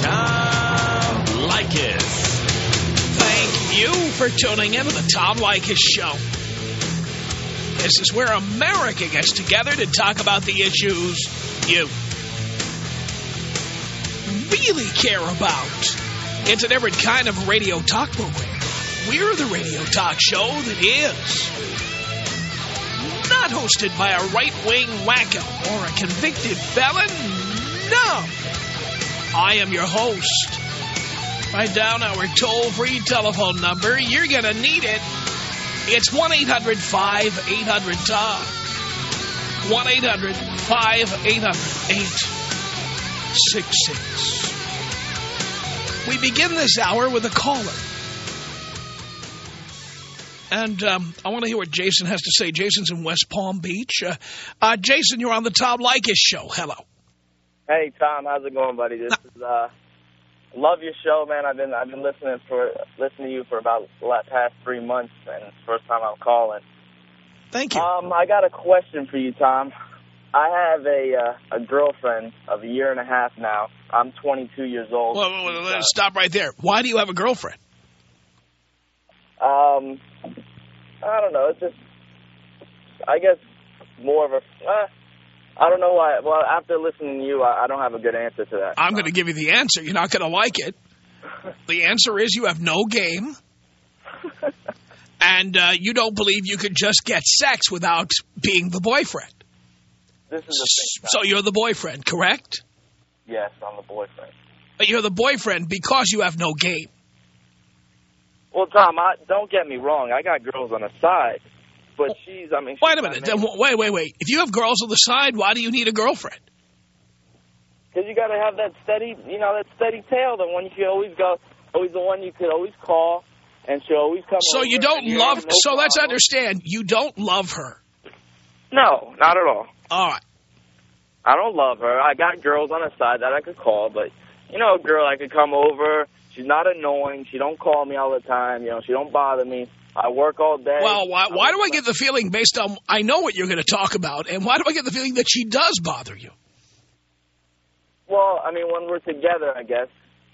Tom Leykis. Thank you for tuning in to the Tom Leykis Show. This is where America gets together to talk about the issues you really care about. It's a different kind of radio talk program. We're the radio talk show that is not hosted by a right-wing wacko or a convicted felon. No. I am your host. Write down our toll-free telephone number. You're going to need it. It's 1-800-5800-TOM. 1-800-5800-866. We begin this hour with a caller. And um, I want to hear what Jason has to say. Jason's in West Palm Beach. Uh, uh, Jason, you're on the Tom Leykis show. Hello. Hey Tom, how's it going, buddy? This is uh, love your show, man. I've been I've been listening for listening to you for about the past three months, and it's the first time I'm calling. Thank you. Um, I got a question for you, Tom. I have a uh, a girlfriend of a year and a half now. I'm 22 years old. Well, well, well, stop right there. Why do you have a girlfriend? Um, I don't know. It's just, I guess, more of a. Uh, I don't know why. Well, after listening to you, I, I don't have a good answer to that. I'm going to give you the answer. You're not going to like it. The answer is you have no game. and uh, you don't believe you could just get sex without being the boyfriend. This is the. So you're the boyfriend, correct? Yes, I'm the boyfriend. But you're the boyfriend because you have no game. Well, Tom, I, don't get me wrong. I got girls on the side, but she's. I mean, she's Wait a minute. Then Wait, wait, wait. If you have girls on the side, why do you need a girlfriend? Because you got to have that steady, you know, that steady tail. The one you always go, always the one you could always call, and she'll always come. So you don't love... no so let's understand. You don't love her. No, not at all. All right. I don't love her. I got girls on the side that I could call, but you know, a girl I could come over. She's not annoying. She don't call me all the time. You know, she don't bother me. I work all day. Well, why, why do I get the feeling based on... I know what you're going to talk about, and why do I get the feeling that she does bother you? Well, I mean, when we're together, I guess,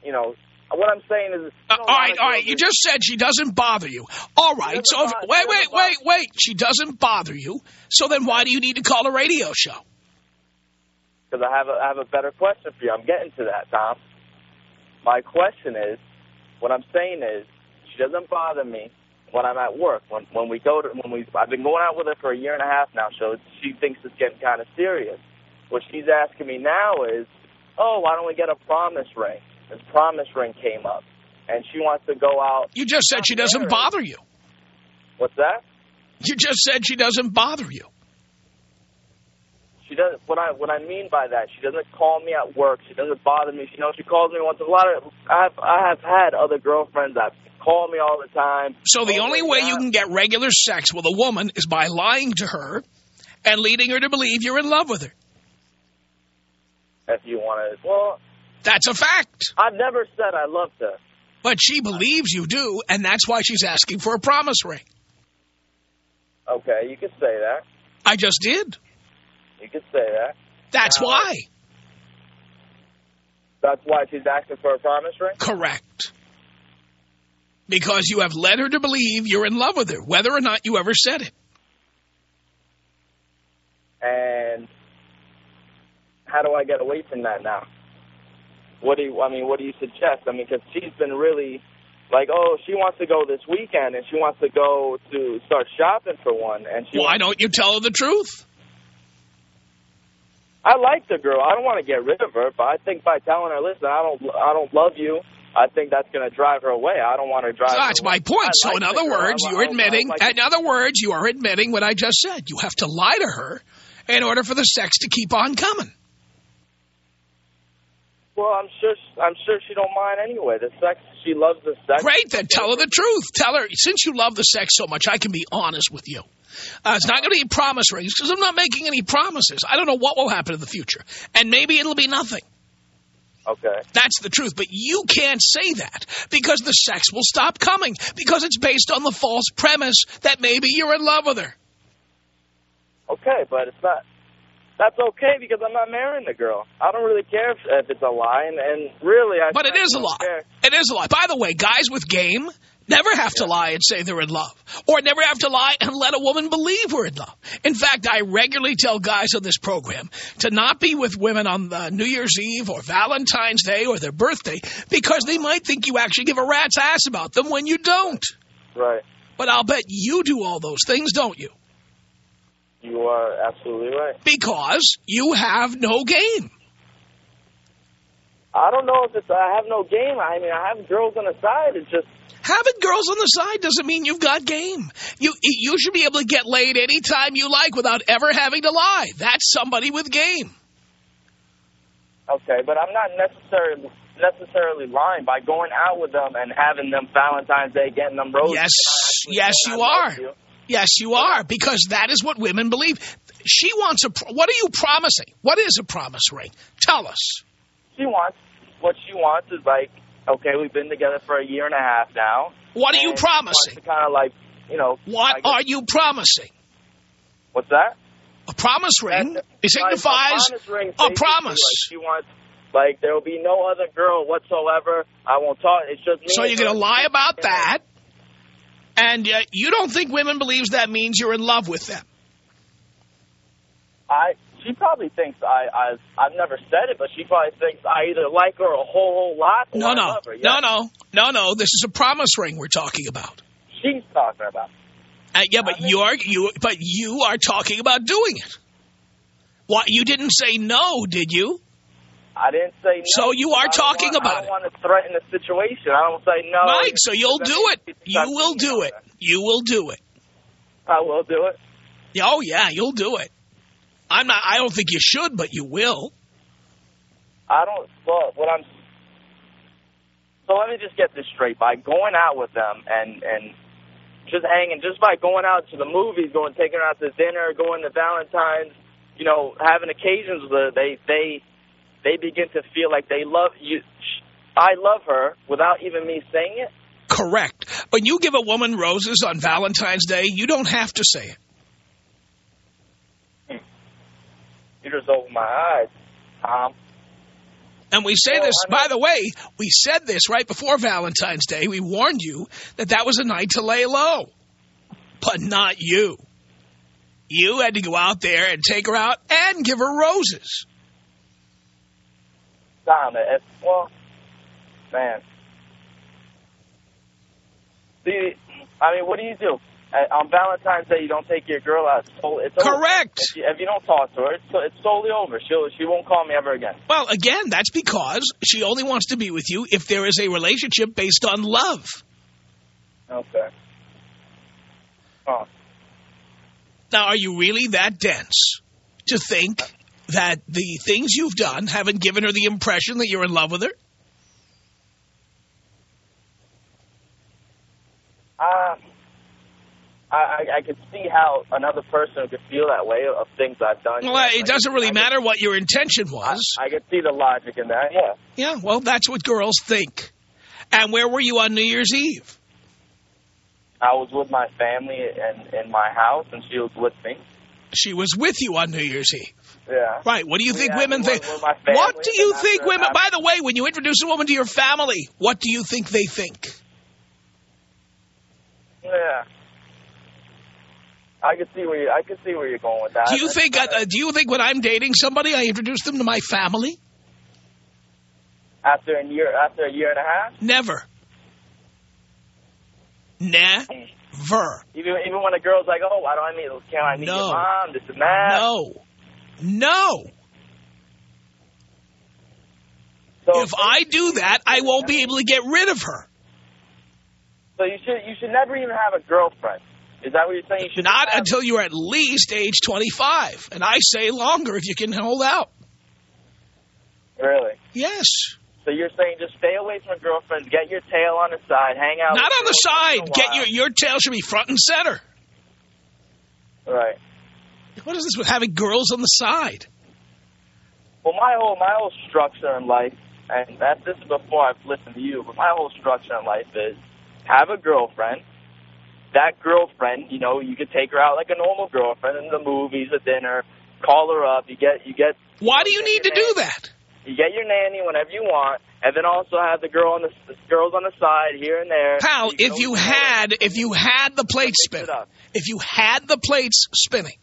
you know, what I'm saying is... Uh, all right, all right. You just said she doesn't bother you. All right. So, if, wait, wait, wait, wait. She doesn't bother you. So then why do you need to call a radio show? because I have a, I have a better question for you. I'm getting to that, Tom. My question is, what I'm saying is, she doesn't bother me when I'm at work. When when we go to when we I've been going out with her for a year and a half now, so she thinks it's getting kind of serious. What she's asking me now is, oh, why don't we get a promise ring? This promise ring came up, and she wants to go out. You just said she doesn't married. bother you. What's that? You just said she doesn't bother you. She doesn't. What I what I mean by that, she doesn't call me at work. She doesn't bother me. She you know she calls me once. A lot of I've I have had other girlfriends that call me all the time. So the Oh, only my way you can get regular sex with a woman is by lying to her and leading her to believe you're in love with her. If you want to, well, That's a fact. I've never said I loved her. But she believes you do, and that's why she's asking for a promise ring. Okay, you can say that. I just did. You could say that. That's Now- why. That's why she's asking for a promise ring. Correct. Because you have led her to believe you're in love with her, whether or not you ever said it. And how do I get away from that now? What do you? I mean, what do you suggest? I mean, because she's been really like, oh, she wants to go this weekend, and she wants to go to start shopping for one, and she. Why don't you tell her the truth? I like the girl. I don't want to get rid of her, but I think by telling her, listen, I don't, I don't love you. I think that's going to drive her away. I don't want her drive. That's her away. my point. I So like in other words, you're admitting, like in other words, you are admitting what I just said. You have to lie to her in order for the sex to keep on coming. Well, I'm sure. I'm sure she don't mind anyway. The sex, she loves the sex. Great, then tell her the truth. Tell her, since you love the sex so much, I can be honest with you. Uh, it's not going to be promise rings because I'm not making any promises. I don't know what will happen in the future. And maybe it'll be nothing. Okay. That's the truth. But you can't say that because the sex will stop coming because it's based on the false premise that maybe you're in love with her. Okay, but it's not. That's okay because I'm not marrying the girl. I don't really care if, if it's a lie, and, and really, I. But it is a lie. Care. It is a lie. By the way, guys with game never have to lie and say they're in love, or never have to lie and let a woman believe we're in love. In fact, I regularly tell guys on this program to not be with women on the New Year's Eve or Valentine's Day or their birthday because they might think you actually give a rat's ass about them when you don't. Right. But I'll bet you do all those things, don't you? You are absolutely right. Because you have no game. I don't know if it's I have no game. I mean, I have girls on the side. It's just Having girls on the side doesn't mean you've got game. You you should be able to get laid anytime you like without ever having to lie. That's somebody with game. okay, but I'm not necessarily necessarily lying by going out with them and having them Valentine's Day, getting them roses. Yes, yes, you are. you." Yes, you are, because that is what women believe. She wants a... pro- What are you promising? What is a promise ring? Tell us. She wants what she wants is like, okay, we've been together for a year and a half now. What are you and she wants promising? kind of like, you know, What guess- are you promising? What's that? A promise ring it signifies a promise ring, a promise. Like she wants, like there will be no other girl whatsoever. I won't talk. It's just me. So you're going to lie about that, and uh, you don't think women believes that means you're in love with them. I. She probably thinks I. I've. I've never said it, but she probably thinks I either like her a whole, whole lot. Or No, I no, love her. no, Yeah. no, no, no. This is a promise ring we're talking about. She's talking about. Uh, yeah, but I you're you, but you are talking about doing it. What you didn't say no, did you? I didn't say no. So you are talking want, about I don't want to threaten the situation. I don't say no. right. So you'll do it. You will do it. You will do it. I will do it. Oh yeah, you'll do it. I'm not. I don't think you should, but you will. I don't. Well, what I'm. So let me just get this straight. By going out with them and and just hanging, just by going out to the movies, going taking her out to dinner, going to Valentine's, you know, having occasions with her, they they they begin to feel like they love you. I love her without even me saying it. Correct. When you give a woman roses on Valentine's Day, you don't have to say it. You just open my eyes, Tom. And we say this, by the way, we said this right before Valentine's Day. We warned you that that was a night to lay low. But not you. You had to go out there and take her out and give her roses. Well, man. See, I mean, what do you do? Uh, on Valentine's Day, you don't take your girl out. It's. Correct. If you, if you don't talk to her, it's, it's solely over. She'll, she won't call me ever again. Well, again, that's because she only wants to be with you if there is a relationship based on love. Okay. Oh, Now, are you really that dense to think that the things you've done haven't given her the impression that you're in love with her? uh, I, I, I could see how another person could feel that way of things I've done. Well, it I doesn't could- really I could- matter what your intention I, was. I could see the logic in that, yeah. Yeah, well, that's what girls think. And where were you on New Year's Eve? I was with my family and in my house, and she was with me. She was with you on New Year's Eve. Yeah. Right. What do you think Yeah, women think? with my family, What do you think women... By the way, when you introduce a woman to your family, what do you think they think? Yeah. I can see where you, I can see where you're going with that. Do you That's think? Uh, do you think when I'm dating somebody, I introduce them to my family? after a year after a year and a half? Never. Never. Even even when a girl's like, "Oh, why don't I meet? Can I meet No. your mom? This and that." No. No. So If I do that, I won't be able to get rid of her. so you should you should never even have a girlfriend. Is that what you're saying? You should Not until you're at least age 25. And I say longer if you can hold out. really. Yes. So you're saying just stay away from girlfriends, get your tail on the side, hang out. Not on the girls once in side. Get your your tail should be front and center. right. What is this with having girls on the side? Well, my whole my whole structure in life, and that this is before I've listened to you, but my whole structure in life is have a girlfriend. That girlfriend, you know, you could take her out like a normal girlfriend in the movies, a dinner, call her up. You get you get. Why do you need to do that? You get your nanny whenever you want, and then also have the girl on the, the girls on the side here and there. Pal, You if you had if you had the plates spinning, if you had the plates spinning,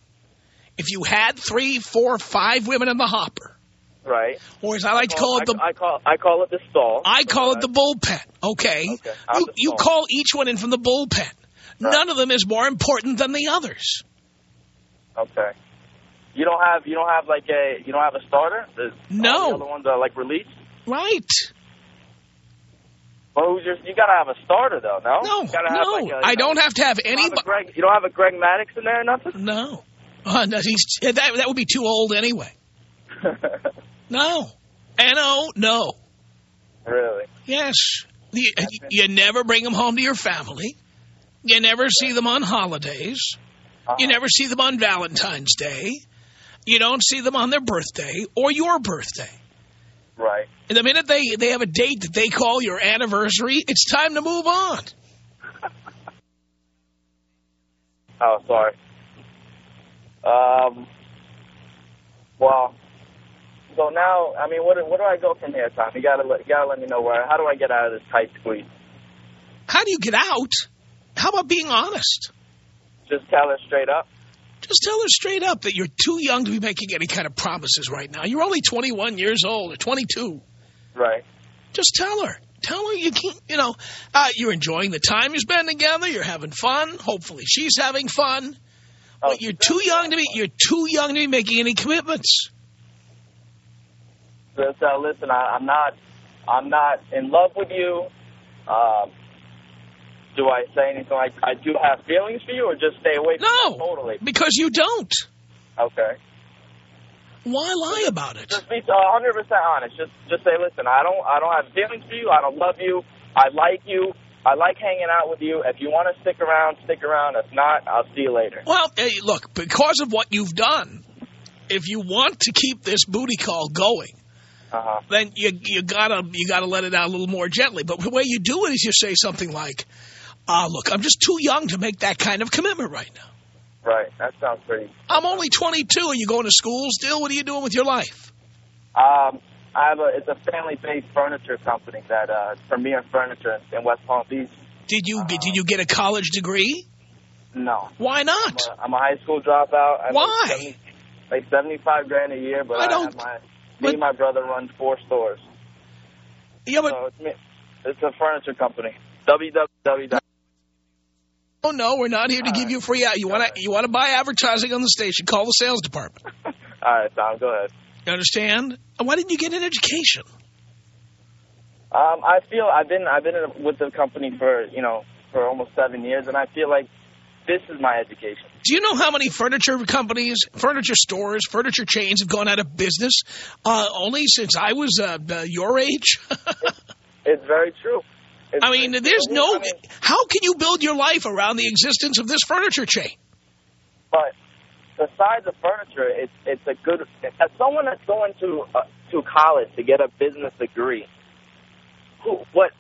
if you had three, four, five women in the hopper, right, or as I like to call it the I, I call I call it the stall. I call it the bullpen. Okay, Okay, you you call each one in from the bullpen. None of them is more important than the others. Okay. You don't have you don't have like a you don't have a starter. The, No. the other ones are like released. Right? Well, who's your, you gotta have a starter though. No. No, You gotta have no. like a- I don't have to have any. Greg, you don't have a Greg Maddux in there or nothing. No, uh, no he's, that that would be too old anyway. No, and no, no. really? Yes, you, you never bring them home to your family. You never see them on holidays. Uh-huh. You never see them on Valentine's Day. You don't see them on their birthday or your birthday. Right. And the minute they, they have a date that they call your anniversary, it's time to move on. Oh, sorry. Um. Well. So now, I mean, what do- where do I go from here, Tom? You gotta you gotta let me know where. How do I get out of this tight squeeze? How do you get out? How about being honest? Just tell her straight up. Just tell her straight up that you're too young to be making any kind of promises right now. You're only 21 years old or 22. Right. Just tell her. Tell her you can't, you know, uh, you're enjoying the time you spend together. You're having fun. Hopefully she's having fun. Oh, But you're too young to be, you're too young to be making any commitments. So, so listen, I, I'm not, I'm not in love with you. Um, do I say anything like I do have feelings for you, or just stay away from No. totally? Because you don't. Okay. Why lie about it? Just be 100 percent honest. Just, just say, listen, I don't, I don't have feelings for you. I don't love you. I like you. I like hanging out with you. If you want to stick around, stick around. If not, I'll see you later. Well, hey, look, because of what you've done, if you want to keep this booty call going, Uh huh. then you you gotta you gotta let it out a little more gently. But the way you do it is you say something like, "Ah, look, I'm just too young to make that kind of commitment right now. Right. That sounds pretty. I'm only 22. Are you going to school still? What are you doing with your life? Um, I have a. It's a family-based furniture company that uh, Premier Furniture in West Palm Beach. Did you did you get a college degree? No. Why not? I'm a, I'm a high school dropout. I Why? Make 70, like 75 grand a year, but I don't- my, but- me and my brother run four stores. Yeah, but So it's, me, it's a furniture company. www. Oh no, we're not here to give you free. You want to you want to buy advertising on the station? Call the sales department. All right, Tom, go ahead. You understand? Why didn't you get an education? Um, I feel I've been I've been in, with the company for you know for almost seven years, and I feel like this is my education. Do you know how many furniture companies, furniture stores, furniture chains have gone out of business uh, only since I was uh, uh, your age? It's very true. It's, I mean, there's no... I mean, How can you build your life around the existence of this furniture chain? but besides the furniture, it's it's a good. As someone that's going to uh, to college to get a business degree, who what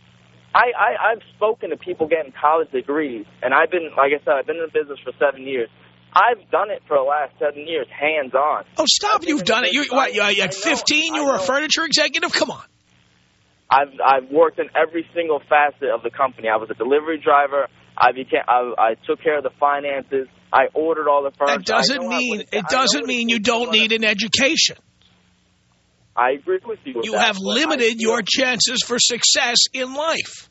I, I I've spoken to people getting college degrees, and I've been like I said, I've been in the business for seven years. I've done it for the last seven years, hands on. Oh, stop. You've done it. You, what, you, at know, 15, you were a furniture executive? Come on. I've I've worked in every single facet of the company. I was a delivery driver. I became I, I took care of the finances. I ordered all the furniture. That doesn't I know how- mean it doesn't mean you don't need an education. I agree with you. With You that, have limited your chances for success in life.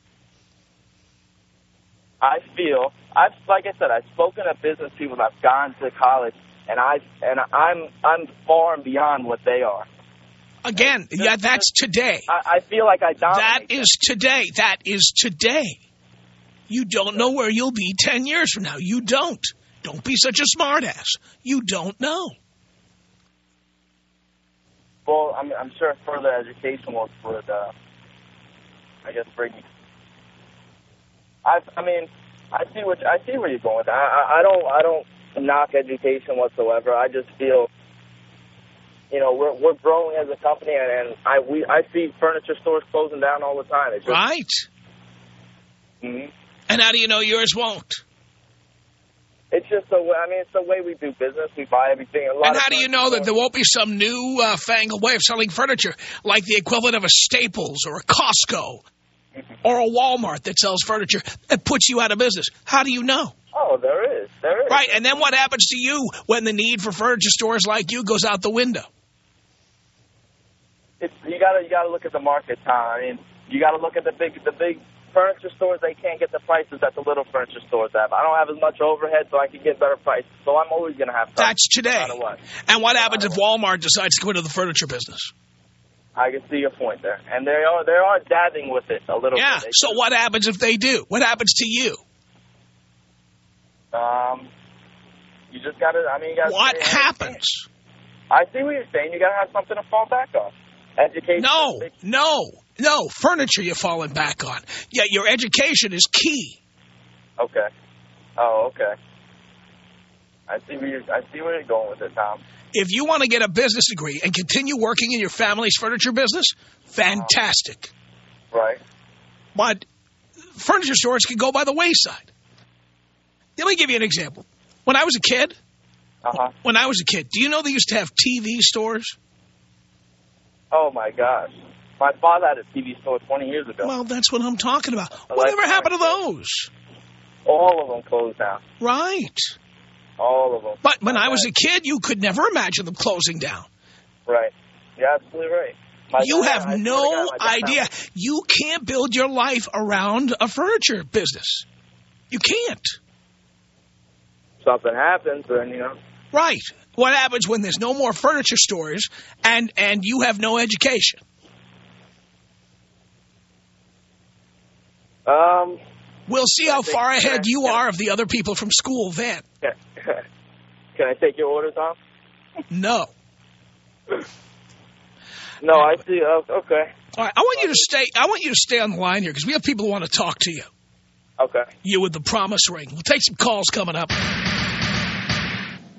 I feel I've like I said I've spoken to business people. I've gone to college, and I and I'm I'm far and beyond what they are. Again, yeah, that's today. I, I feel like I That dominate. is today. That is today. You don't know where you'll be 10 years from now. You don't. Don't be such a smartass. You don't know. Well, I'm, I'm sure further education would, would uh, I guess, bring me. I, I mean, I see what I see where you're going with that. I, I I don't I don't knock education whatsoever. I just feel, you know, we're we're growing as a company, and, and I we I see furniture stores closing down all the time. It's just, Right? Mhm. And how do you know yours won't? It's just the way, I mean, it's the way we do business. We buy everything. A lot And how do you know that there won't be some new uh, fangled way of selling furniture, like the equivalent of a Staples or a Costco or a Walmart that sells furniture that puts you out of business? How do you know? Oh, there is. There is. Right, and then what happens to you when the need for furniture stores like you goes out the window? You gotta you gotta look at the market, Tom. I mean, you gotta look at the big the big furniture stores. They can't get the prices that the little furniture stores have. I don't have as much overhead, so I can get better prices. So I'm always gonna have. something, That's today. No what. And what happens if Walmart decides to go into the furniture business? I can see your point there, and they are they are dabbing with it a little Yeah, bit. So what happens if they do? What happens to you? Um, you just gotta. I mean, you gotta. What happens? I see what you're saying. You gotta have something to fall back on. Education. No, no, no. Furniture you're falling back on. Yeah, your education is key. Okay. Oh, okay. I see where you're. I see where you're going with it, Tom. If you want to get a business degree and continue working in your family's furniture business, fantastic. Right. But furniture stores can go by the wayside. Let me give you an example. When I was a kid, Uh huh. when I was a kid, do you know they used to have TV stores? Oh my gosh. My father had a TV store 20 years ago. Well, that's what I'm talking about. Whatever happened to those? All of them closed down. Right. All of them. But when I was a kid, you could never imagine them closing down. Right. You're absolutely right. My You dad- have no idea. You can't build your life around a furniture business. You can't. Something happens, and you know. Right. What happens when there's no more furniture stores and, and you have no education? Um. We'll see how far ahead you are of the other people from school then. Can I take your orders off? No. No, I see. Oh, okay. All right. I want you to stay. I want you to stay on the line here because we have people who want to talk to you. Okay. You with the promise ring. We'll take some calls coming up.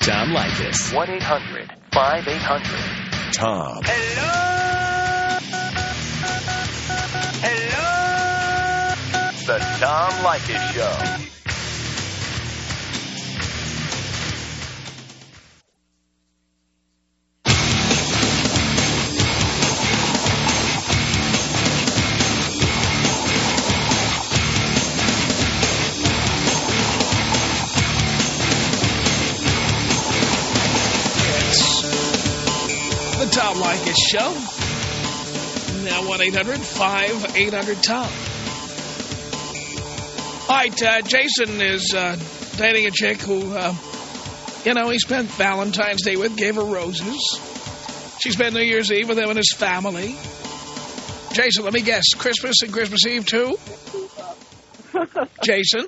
Tom Leykis. 1-800-5800-TOM. Hello! Hello! The Tom Leykis Show. 1-800-5800-TOM. All right, uh, Jason is uh, dating a chick who, uh, you know, he spent Valentine's Day with, gave her roses. She spent New Year's Eve with him and his family. Jason, let me guess, Christmas and Christmas Eve too? Jason,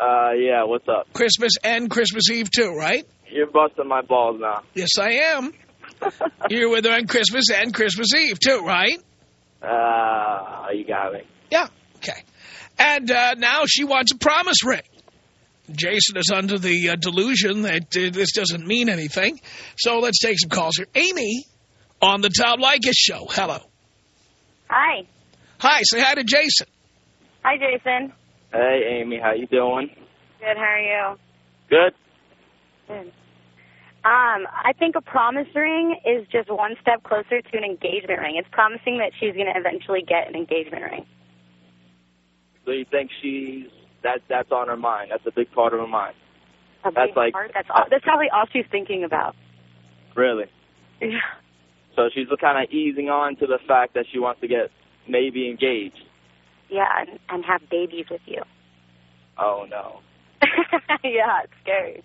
Uh, yeah. What's up? Christmas and Christmas Eve too, right? You're busting my balls now. Yes, I am. You're with her on Christmas and Christmas Eve, too, right? Uh, you got me. Yeah. Okay. And uh, now she wants a promise ring. Jason is under the uh, delusion that uh, this doesn't mean anything. So let's take some calls here. Amy on the Tom Leykis show. Hello. Hi. Hi, say hi to Jason. Hi, Jason. Hey, Amy. How you doing? Good, how are you? Good. Good. Um, I think a promise ring is just one step closer to an engagement ring. It's promising that she's going to eventually get an engagement ring. So you think she's that? That's on her mind. That's a big part of her mind. A That's big like- part. That's all, that's probably all she's thinking about. Really. Yeah. So she's kind of easing on to the fact that she wants to get maybe engaged. Yeah, and, and have babies with you. Oh no. yeah, it's scary.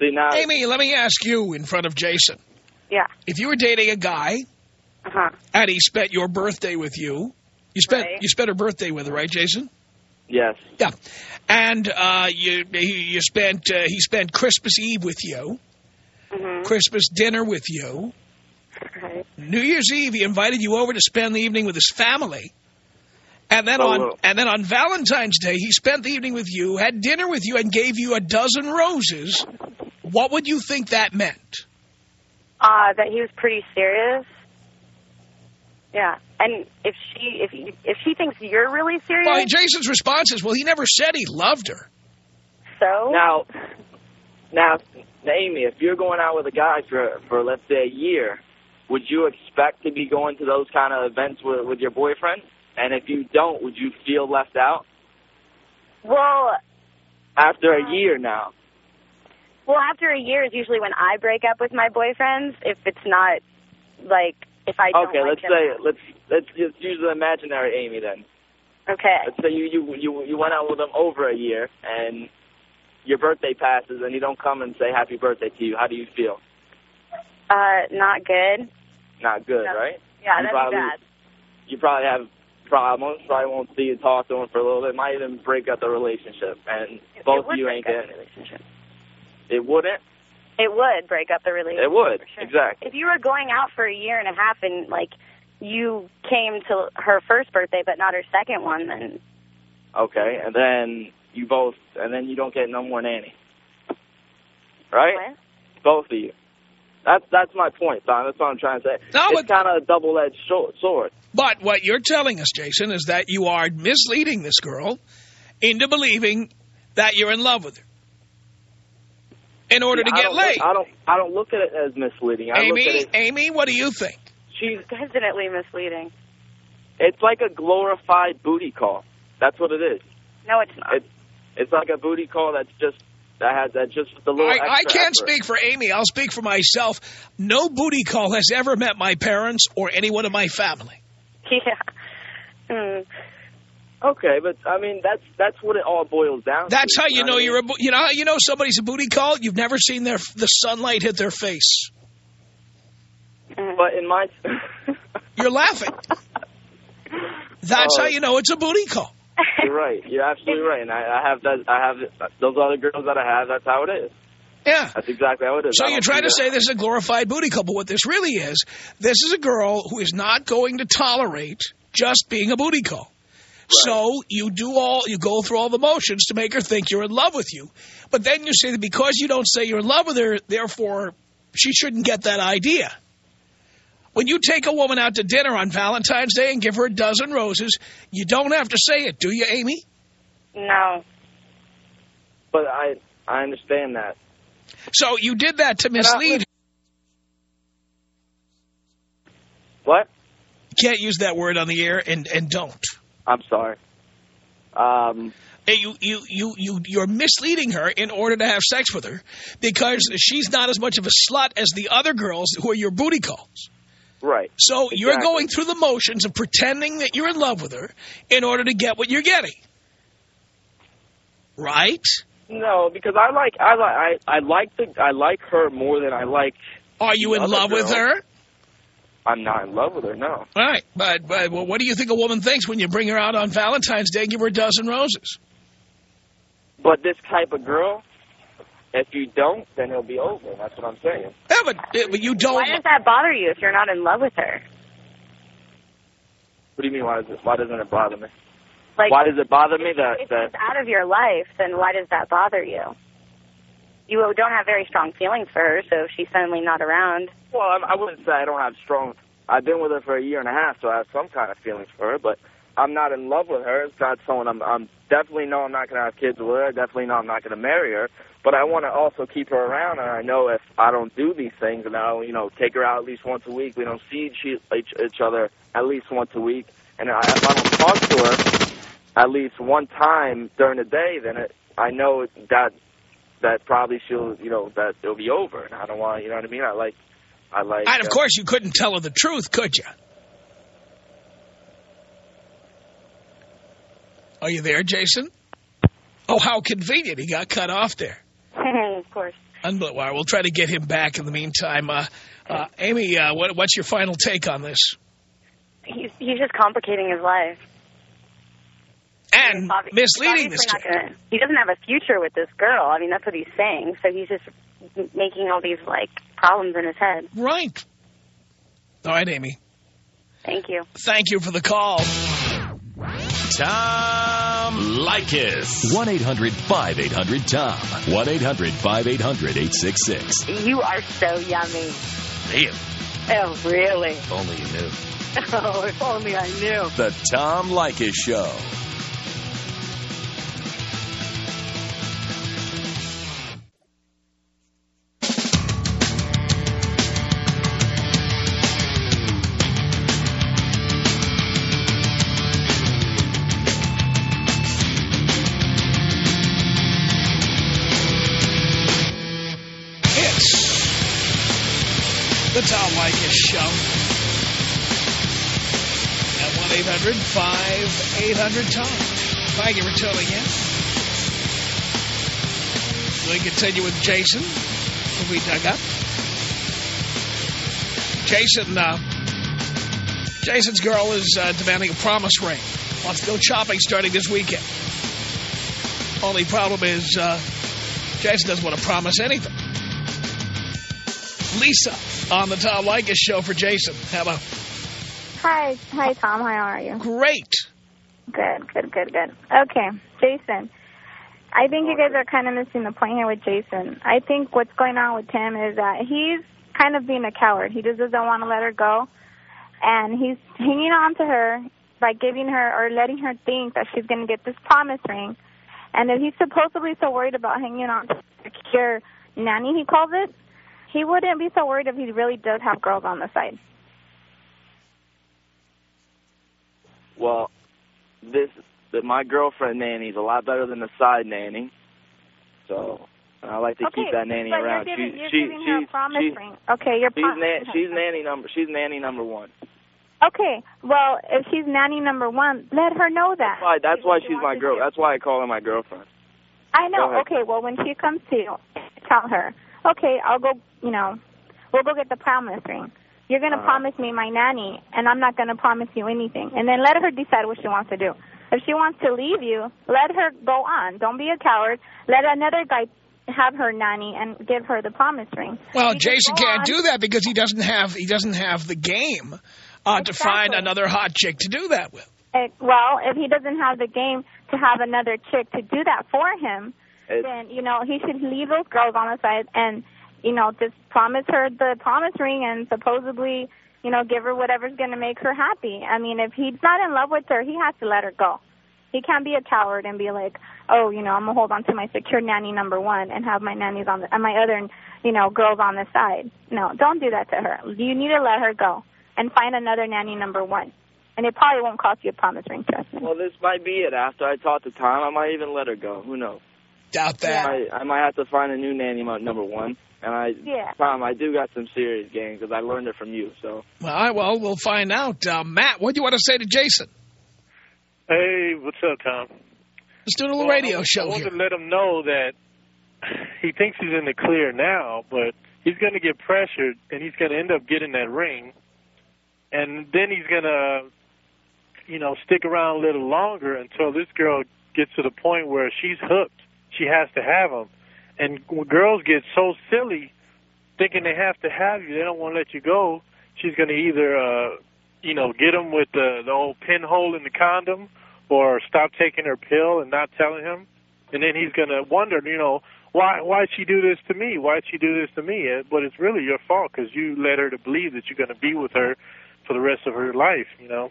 See now. Amy, let me ask you in front of Jason. Yeah. If you were dating a guy Uh-huh. and he spent your birthday with you, you spent Right. you spent her birthday with her, right, Jason? Yes. Yeah, and uh, you he, you spent uh, he spent Christmas Eve with you, Mm-hmm. Christmas dinner with you, Right. New Year's Eve he invited you over to spend the evening with his family, and then Oh, on wow. and then on Valentine's Day he spent the evening with you, had dinner with you, and gave you a dozen roses. What would you think that meant? Uh, that he was pretty serious. Yeah, and if she if you, if she thinks you're really serious, Well, Jason's response is, "Well, he never said he loved her." So? Now, now, Amy, if you're going out with a guy for for let's say a year, would you expect to be going to those kind of events with with your boyfriend? And if you don't, would you feel left out Well, after a year now? Well, after a year is usually when I break up with my boyfriends. If it's not like if I don't Okay, like let's them. say let's let's just use the imaginary Amy then. Okay. Let's say you you you you went out with them over a year and your birthday passes and you don't come and say happy birthday to you. How do you feel? Uh, not good. Not good, No. right? Yeah, You that'd probably- be bad. You probably have problems. Probably won't see you talk to them for a little bit. Might even break up the relationship. And It- both it of you ain't getting relationship. It wouldn't. It would break up the relationship. It would. sure. Exactly. If you were going out for a year and a half and like you came to her first birthday but not her second one, then Okay, and then you both, and then you don't get no more nanny. Right? what? Both of you. That's that's my point, Don. That's what I'm trying to say. No, it's kind of a double-edged sword. But what you're telling us, Jason, is that you are misleading this girl into believing that you're in love with her in order to get laid. I don't. I don't look at it as misleading. I look Amy, at it. Amy, what do you think? She's. Definitely misleading. It's like a glorified booty call. That's what it is. No, it's not. It's it's like a booty call that's just that has that just the little. I, I can't effort. speak for Amy. I'll speak for myself. No booty call has ever met my parents or anyone in my family. yeah. Hmm. Okay, but I mean that's that's what it all boils down. That's to, how you know I you're a mean? you know how you know somebody's a booty call. You've never seen their the sunlight hit their face. But in my. You're laughing. That's Oh. how you know it's a booty call. You're right. You're absolutely right. And I, I have that. I have those other girls that I have. That's how it is. Yeah. That's exactly how it is. So you're trying to that. say this is a glorified booty call, but what this really is, this is a girl who is not going to tolerate just being a booty call. So you do all, you go through all the motions to make her think you're in love with you. But then you say that because you don't say you're in love with her, therefore she shouldn't get that idea. When you take a woman out to dinner on Valentine's Day and give her a dozen roses, you don't have to say it, do you, Amy? No. But I I understand that. So you did that to mislead. What? You can't use that word on the air and, and don't. I'm sorry. Um. Hey, You, you, you, you, you're misleading her in order to have sex with her because she's not as much of a slut as the other girls who are your booty calls. Right. So you're going through the motions of pretending that you're in love with her in order to get what you're getting. Right? No, because I like I like I I like the I like her more than I like. Are you in love with her? I'm not in love with her. No. All right. But, but well, what do you think a woman thinks when you bring her out on Valentine's Day and give her a dozen roses? But this type of girl, if you don't, then it'll be over. That's what I'm saying. Yeah, but, but you don't. Why does that bother you if you're not in love with her? What do you mean? Why does it, why doesn't it bother me? Like, why does it bother me that if that she's out of your life, then why does that bother you? You don't have very strong feelings for her, so she's suddenly not around. Well, I'm, I wouldn't say I don't have strong. I've been with her for a year and a half, so I have some kind of feelings for her. But I'm not in love with her. It's not someone I'm. I'm definitely know I'm not going to have kids with her. I definitely know I'm not going to marry her. But I want to also keep her around, and I know if I don't do these things, and I'll you know take her out at least once a week. We don't see each, each, each other at least once a week, and I, if I don't talk to her at least one time during the day, then it, I know that that probably she'll you know that it'll be over, and I don't want you know what I mean. I like. I like. And of uh, course, you couldn't tell her the truth, could you? Are you there, Jason? Oh, how convenient. He got cut off there. of course. Unbelievable. Well, We'll try to get him back in the meantime. Uh, uh, Amy, uh, what, what's your final take on this? He's he's just complicating his life. And He's misleading he's this obviously not gonna- He doesn't have a future with this girl. I mean, that's what he's saying. So he's just making all these like problems in his head. Right. All right, Amy. Thank you. Thank you for the call. Tom Leykis. 1-800-5800-TOM. 1-800-5800-866. You are so yummy. Damn, Oh, really? if only you knew. Oh, if only I knew. The Tom Leykis Show. 1-800-5800-TOM. Thank you for tuning in. We continue with Jason, who we dug up. Jason, uh, Jason's girl is uh, demanding a promise ring. Wants to go shopping starting this weekend. Only problem is uh, Jason doesn't want to promise anything. Lisa on the Tom Leykis show for Jason. Hello. Hi, hi Tom. How are you? Great. Good, good, good, good. Okay, Jason. I think you guys are kind of missing the point here with Jason. I think what's going on with Tim is that he's kind of being a coward. He just doesn't want to let her go, and he's hanging on to her by giving her or letting her think that she's going to get this promise ring. And if he's supposedly so worried about hanging on to secure nanny, he calls it, he wouldn't be so worried if he really does have girls on the side. Well, this that my girlfriend nanny's a lot better than the side nanny. So I like to okay, keep that nanny but around. You're giving, she's you're she, giving her a promise she's, ring. Okay, you're she's, na- she's nanny number she's nanny number one. Okay, well, if she's nanny number one, let her know that. That's why that's why she's my girl. That's why I call her my girlfriend. I know. Okay, well, when she comes to you, tell her, okay, I'll go, you know, we'll go get the promise ring. You're going to Uh-huh. promise me my nanny, and I'm not going to promise you anything. And then let her decide what she wants to do. If she wants to leave you, let her go on. Don't be a coward. Let another guy have her nanny and give her the promise ring. Well, You can Jason can't on. do that because he doesn't have he doesn't have the game uh, to find another hot chick to do that with. Eh, Well, if he doesn't have the game to have another chick to do that for him, It's, then you know he should leave those girls on the side and you know just promise her the promise ring and supposedly you know give her whatever's going to make her happy. I mean, if he's not in love with her, he has to let her go. He can't be a coward and be like, oh, you know, I'm gonna hold on to my secure nanny number one and have my nannies on the and my other you know girls on the side. No, don't do that to her. You need to let her go and find another nanny number one. And it probably won't cost you a promise ring, trust me. well, this might be it. After I talk to Tom, I might even let her go. Who knows? Doubt that. I, I might have to find a new nanny number one. And I, Yeah. Tom, I do got some serious game because I learned it from you. So Well, I, well, we'll find out. Uh, Matt, what do you want to say to Jason? Hey, what's up, Tom? Let's do a little Well, radio I, show I want here. to let him know that he thinks he's in the clear now, but he's going to get pressured, and he's going to end up getting that ring, and then he's going to, you know, stick around a little longer until this girl gets to the point where she's hooked. She has to have him, and when girls get so silly, thinking they have to have you, they don't want to let you go. She's going to either, uh, you know, get him with the the old pinhole in the condom, or stop taking her pill and not telling him, and then he's going to wonder, you know, why why'd she do this to me? Why'd she do this to me? Uh, But it's really your fault because you led her to believe that you're going to be with her for the rest of her life, you know.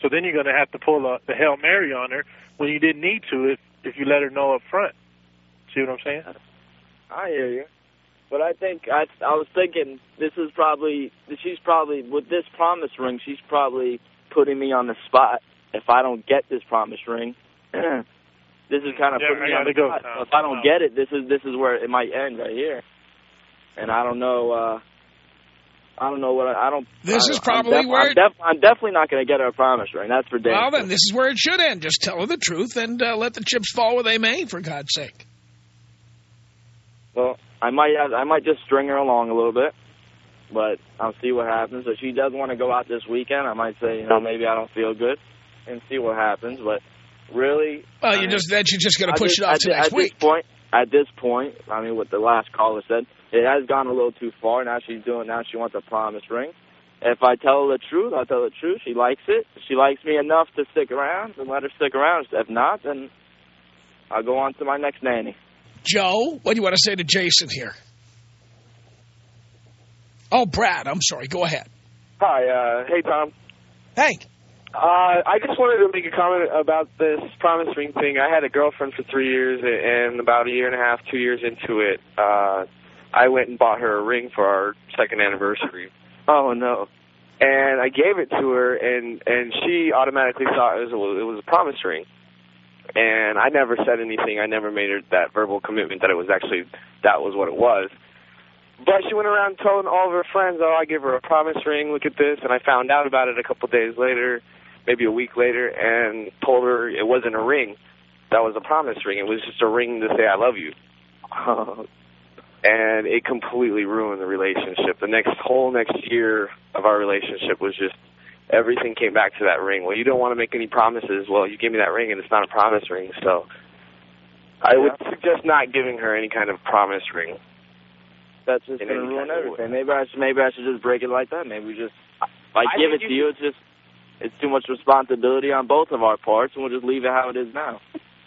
So then you're going to have to pull a, the hail mary on her when you didn't need to if if you let her know up front. See what I'm saying? I hear you. But I think I I was thinking this is probably she's probably with this promise ring she's probably putting me on the spot if I don't get this promise ring. this is kind of Yeah, putting me on the go, spot. Tom. So if I don't Wow. get it, this is this is where it might end right here. And I don't know. uh I don't know what I, I don't. This I, is I'm probably where I'm, def- I'm definitely not going to get her a promise ring. That's for damn. Well, then, this is where it should end. Just tell her the truth and uh, let the chips fall where they may, for God's sake. Well, I might have, I might just string her along a little bit, but I'll see what happens. If she does want to go out this weekend, I might say, you know, maybe I don't feel good, and see what happens. But really, Well, I you mean, just then you're just gonna push it off to next at week. This point, at this point, I mean, what the last caller said, it has gone a little too far. Now she's doing. Now she wants a promise ring. If I tell her the truth, I'll tell her the truth. She likes it. If she likes me enough to stick around, then let her stick around. If not, then I'll go on to my next nanny. Joe, what do you want to say to Jason here? Oh, Brad, I'm sorry. Go ahead. Hi, uh, hey Tom. Hank. Uh, I just wanted to make a comment about this promise ring thing. I had a girlfriend for three years, and about a year and a half, two years into it, uh, I went and bought her a ring for our second anniversary. Oh no. And I gave it to her, and and she automatically thought it was a, it was a promise ring. And I never said anything. I never made her that verbal commitment that it was actually that was what it was. But she went around telling all of her friends, oh, I gave her a promise ring, look at this. And I found out about it a couple days later, maybe a week later, and told her it wasn't a ring. That was a promise ring. It was just a ring to say I love you. and it completely ruined the relationship. The next whole next year of our relationship was just everything came back to that ring. Well, you don't want to make any promises. Well, you gave me that ring, and it's not a promise ring. So I would suggest not giving her any kind of promise ring. That's just In gonna any ruin everything. Maybe I should maybe I should just break it like that. Maybe we just if I, I give it to you you, it's just it's too much responsibility on both of our parts, and we'll just leave it how it is now.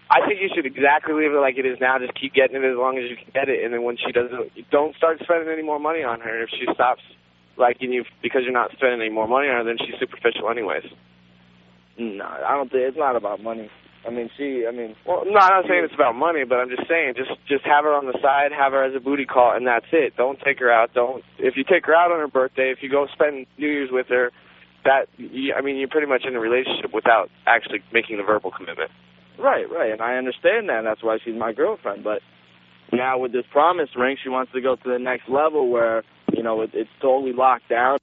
I think you should exactly leave it like it is now. Just keep getting it as long as you can get it, and then when she doesn't, don't start spending any more money on her. If she stops liking you because you're not spending any more money on her, then she's superficial anyways. No, I don't think it's not about money. I mean, she. I mean, Well, no, I'm not saying it's about money, but I'm just saying just just have her on the side, have her as a booty call, and that's it. Don't take her out. Don't if you take her out on her birthday, if you go spend New Year's with her, that you, I mean, you're pretty much in a relationship without actually making the verbal commitment. right, right, and I understand that. and That's why she's my girlfriend. But now with this promise ring, she wants to go to the next level where you know it, it's totally locked down.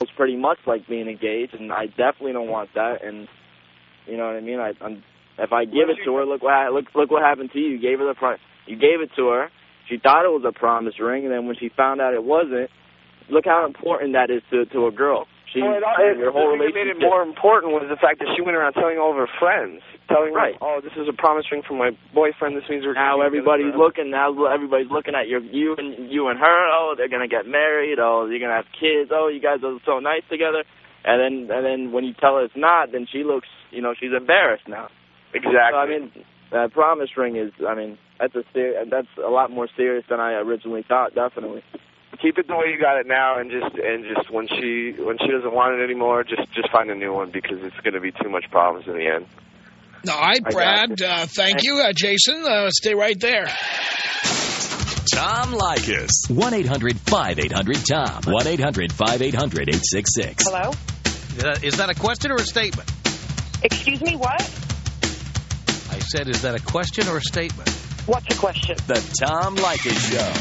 It's pretty much like being engaged, and I definitely don't want that. And you know what I mean? I, I'm if I give it to her, look what look look what happened to you. You gave her the pri- you gave it to her. She thought it was a promise ring, and then when she found out it wasn't, look how important that is to to a girl. She Well, it, it, your whole that made it more important was the fact that she went around telling all of her friends, telling Right. them, "Oh, this is a promise ring from my boyfriend. This means we're now everybody's looking. Now everybody's looking at your you and you and her. Oh, they're gonna get married. Oh, you're gonna have kids. Oh, you guys are so nice together. And then and then when you tell her it's not, then she looks. You know, she's embarrassed now. Exactly. So, I mean, that promise ring is. I mean, that's a ser- that's a lot more serious than I originally thought. Definitely. Keep it the way you got it now, and just and just when she when she doesn't want it anymore, just just find a new one because it's going to be too much problems in the end. All right, Brad, uh, thank you. Uh, Jason, uh, stay right there. Tom Leykis. 1-800-5800-TOM. 1-800-5800-866. Hello? Is that a question or a statement? Excuse me, what? I said, is that a question or a statement? What's a question? The Tom Leykis Show.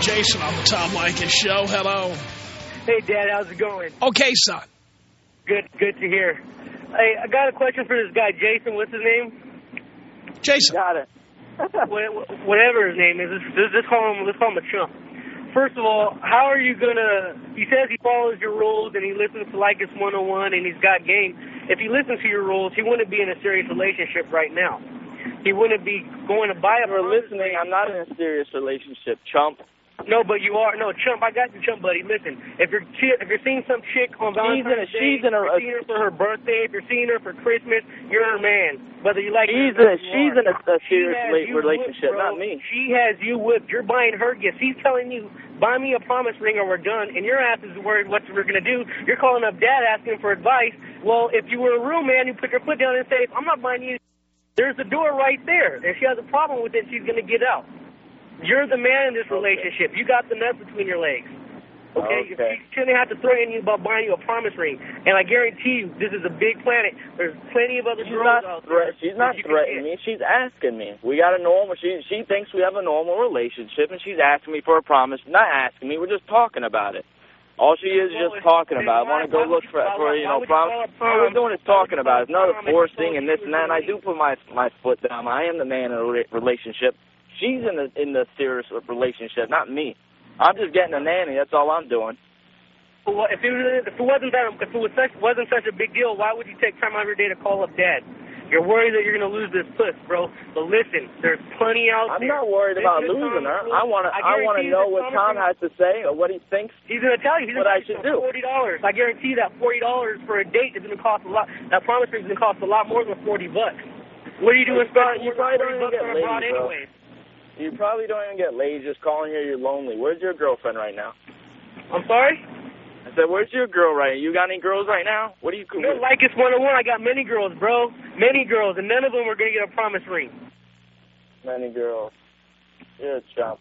Jason on the Tom Leykis Show. Hello. Hey, Dad, how's it going? Okay, son. Good, good to hear. Hey, I got a question for this guy, Jason. What's his name? Jason. Got it. Whatever his name is. Let's, let's call him. Let's call him a chump. First of all, how are you gonna? He says he follows your rules and he listens to Leykis 101 and he's got game. If he listened to your rules, he wouldn't be in a serious relationship right now. He wouldn't be going to buy a For listening, I'm not in a serious relationship, chump. No, but you are no chump. I got you, chump, buddy. Listen, if you're if you're seeing some chick on She's in a- Valentine's Day, she's in a- you're seeing her for her birthday, if you're seeing her for Christmas, you're her man. Whether you like She's her in a, she's in a, a serious She has rela- you relationship, whipped, not me. She has you whipped. You're buying her gifts. He's telling you, buy me a promise ring or we're done. And your ass is worried what we're gonna do. You're calling up dad asking for advice. Well, if you were a real man, you put your foot down and say, I'm not buying you. There's the door right there. If she has a problem with it, she's gonna get out. You're the man in this relationship. You got the nuts between your legs. Okay? Okay. She shouldn't have to threaten you about buying you a promise ring. And I guarantee you, this is a big planet. There's plenty of other She's girls out there. she's not that you can threatening me. She's asking me. We got a normal. She she thinks we have a normal relationship, and she's asking me for a promise. Not asking me. We're just talking about it. All she is Well, just talking about. I want to go look for you- for you know would you call promise. All we're doing is talking about. it. It's not a Prom if you forcing and this and that. And I do put my my foot down. I am the man in a relationship. She's in the in the serious relationship, not me. I'm just getting a nanny. That's all I'm doing. Well, if it, if it wasn't that, if it was such, wasn't such a big deal, why would you take time out of your day to call up dad? You're worried that you're going to lose this puss, bro. But listen, there's plenty out I'm there. not worried about Listen to losing her. I want to. I want to know what Tom has to say or what he thinks. He's going to tell you. He's what I should do. Forty dollars. I guarantee that forty dollars for a date is going to cost a lot. That promise ring is going to cost a lot more than forty bucks. What are you doing You probably- you probably forty don't even get laid, bro. anyway? You probably don't even get laid just calling here you're lonely. Where's your girlfriend right now? I'm sorry. I said, where's your girl right now? You got any girls right now? What do you... No, Leykis 101. I got many girls, bro. Many girls, and none of them are going to get a promise ring. Many girls. You're a chump.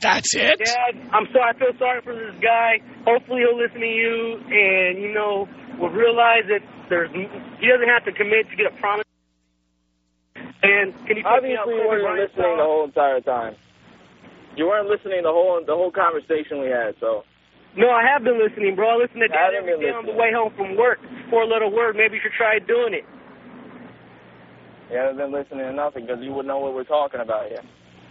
That's it? Dad, I'm sorry. I feel sorry for this guy. Hopefully he'll listen to you and, you know, will realize that there's he doesn't have to commit to get a promise. And can you put me out Obviously, you weren't listening the whole entire time. You weren't listening the whole the whole conversation we had, so... No, I have been listening, bro. I listen to haven't every on the way home from work. Four little word. Maybe you should try doing it. You haven't been listening to nothing because you wouldn't know what we're talking about here.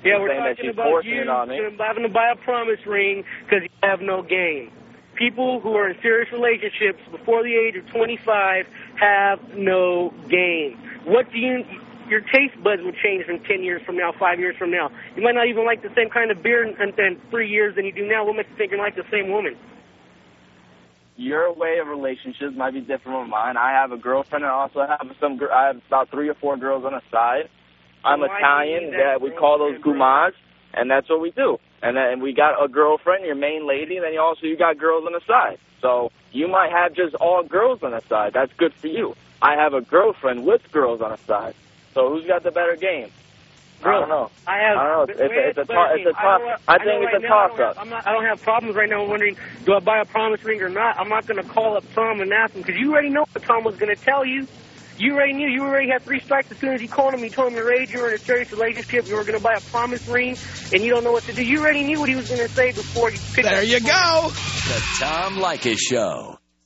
Yeah, You're we're that talking about you it on me. having to buy a promise ring because you have no game. People who are in serious relationships before the age of 25 have no game. What do you? Your taste buds will change from 10 years from now, five years from now. You might not even like the same kind of beer in, in, in three years than you do now. What makes you think you like the same woman? Your way of relationships might be different from mine. I have a girlfriend and I also have some. I have about three or four girls on the side. I'm oh, Why Italian. that That we call those gumas, and that's what we do. And uh, then we got a girlfriend, your main lady, and then you also you got girls on the side. So you might have just all girls on the side. That's good for you. I have a girlfriend with girls on the side. So who's got the better game? I don't know. I have. I don't know. It's, it's, a- it's a but toss. I It's a mean, toss. know- I think right it's a now I toss don't up. have- I'm not. I don't have problems right now. wondering, do I buy a promise ring or not? I'm not going to call up Tom and ask him because you already know what Tom was going to tell you. You already knew. You already had three strikes as soon as you called him. You told him your age. You were in a serious relationship. You were going to buy a promise ring, and you don't know what to do. You already knew what he was going to say before you picked. There you go. The Tom Leykis Show.